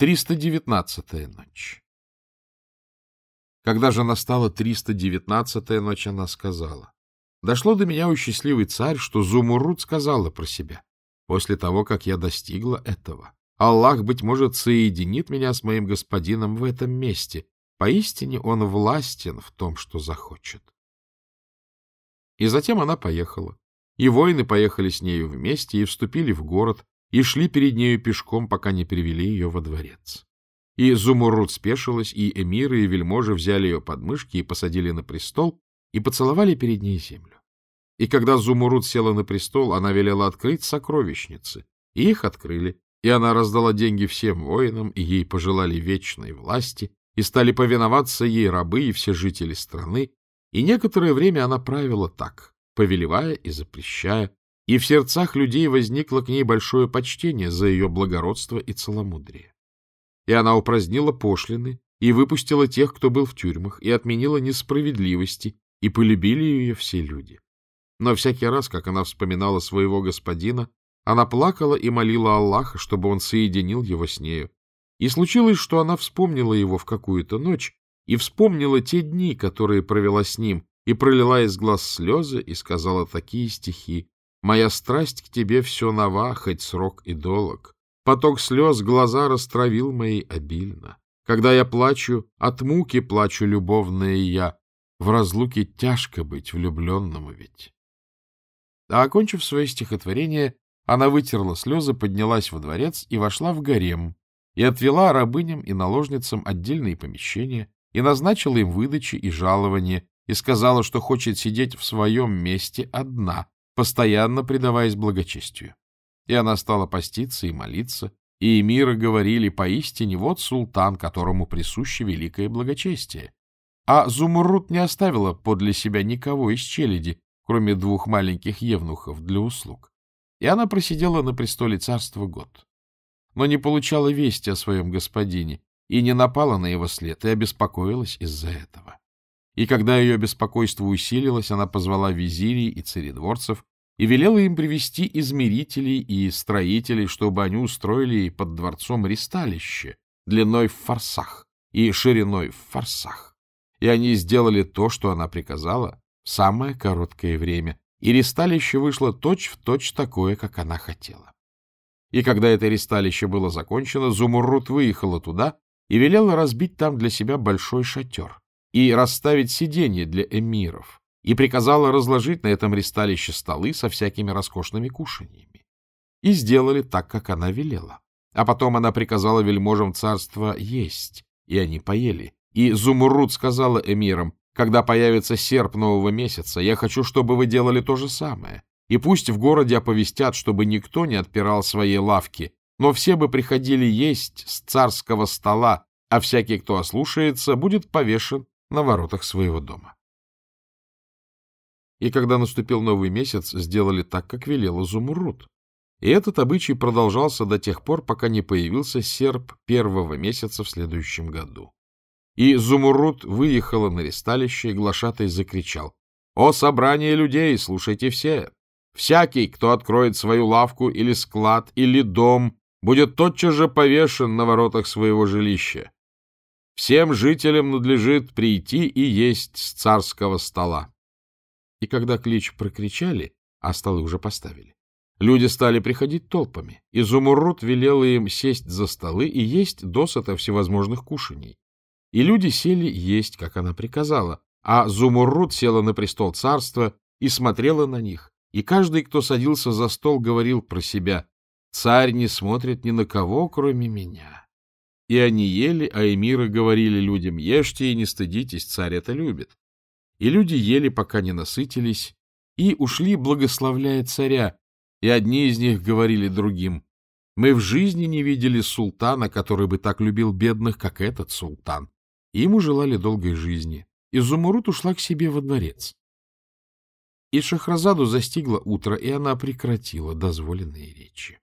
319-я ночь. Когда же настала 319-я ночь, она сказала, «Дошло до меня, у счастливый царь, что Зумурут сказала про себя. После того, как я достигла этого, Аллах, быть может, соединит меня с моим господином в этом месте. Поистине он властен в том, что захочет». И затем она поехала. И воины поехали с нею вместе и вступили в город, и шли перед нею пешком, пока не привели ее во дворец. И Зумуррут спешилась, и эмиры и вельможи взяли ее под мышки и посадили на престол, и поцеловали перед ней землю. И когда Зумуррут села на престол, она велела открыть сокровищницы, и их открыли, и она раздала деньги всем воинам, и ей пожелали вечной власти, и стали повиноваться ей рабы и все жители страны, и некоторое время она правила так, повелевая и запрещая, и в сердцах людей возникло к ней большое почтение за ее благородство и целомудрие. И она упразднила пошлины, и выпустила тех, кто был в тюрьмах, и отменила несправедливости, и полюбили ее все люди. Но всякий раз, как она вспоминала своего господина, она плакала и молила Аллаха, чтобы он соединил его с нею. И случилось, что она вспомнила его в какую-то ночь и вспомнила те дни, которые провела с ним, и пролила из глаз слезы и сказала такие стихи Моя страсть к тебе все нова, хоть срок и долог. Поток слез глаза растравил мои обильно. Когда я плачу, от муки плачу любовная я. В разлуке тяжко быть влюбленному ведь. А окончив свое стихотворение, она вытерла слезы, поднялась во дворец и вошла в гарем, и отвела рабыням и наложницам отдельные помещения, и назначила им выдачи и жалования, и сказала, что хочет сидеть в своем месте одна, постоянно предаваясь благочестию. И она стала поститься и молиться, и эмиры говорили поистине, вот султан, которому присуще великое благочестие. А Зумуррут не оставила подле себя никого из челяди, кроме двух маленьких евнухов для услуг. И она просидела на престоле царства год. Но не получала вести о своем господине, и не напала на его след, и обеспокоилась из-за этого. И когда ее беспокойство усилилось, она позвала визирей и царедворцев и велела им привести измерителей и строителей, чтобы они устроили под дворцом ристалище длиной в форсах и шириной в форсах. И они сделали то, что она приказала, в самое короткое время, и ристалище вышло точь-в-точь точь такое, как она хотела. И когда это ристалище было закончено, Зумуррут выехала туда и велела разбить там для себя большой шатер и расставить сиденья для эмиров, и приказала разложить на этом ристалище столы со всякими роскошными кушаньями. И сделали так, как она велела. А потом она приказала вельможам царства есть, и они поели. И Зумуррут сказала эмирам, когда появится серп нового месяца, я хочу, чтобы вы делали то же самое. И пусть в городе оповестят, чтобы никто не отпирал своей лавки, но все бы приходили есть с царского стола, а всякий, кто ослушается, будет повешен на воротах своего дома. И когда наступил новый месяц, сделали так, как велела Зумуррут. И этот обычай продолжался до тех пор, пока не появился серп первого месяца в следующем году. И Зумуррут выехала на ресталище, и глашатай закричал. — О, собрание людей, слушайте все! Всякий, кто откроет свою лавку или склад, или дом, будет тотчас же повешен на воротах своего жилища. Всем жителям надлежит прийти и есть с царского стола. И когда клич прокричали, а столы уже поставили, люди стали приходить толпами. Изумруд велела им сесть за столы и есть досыта всевозможных кушаний. И люди сели есть, как она приказала, а Зумуррут села на престол царства и смотрела на них. И каждый, кто садился за стол, говорил про себя, «Царь не смотрит ни на кого, кроме меня». И они ели, а эмиры говорили людям, «Ешьте и не стыдитесь, царь это любит». И люди ели, пока не насытились, и ушли, благословляя царя, и одни из них говорили другим, «Мы в жизни не видели султана, который бы так любил бедных, как этот султан». И ему желали долгой жизни. И Зумурут ушла к себе во дворец. И Шахразаду застигло утро, и она прекратила дозволенные речи.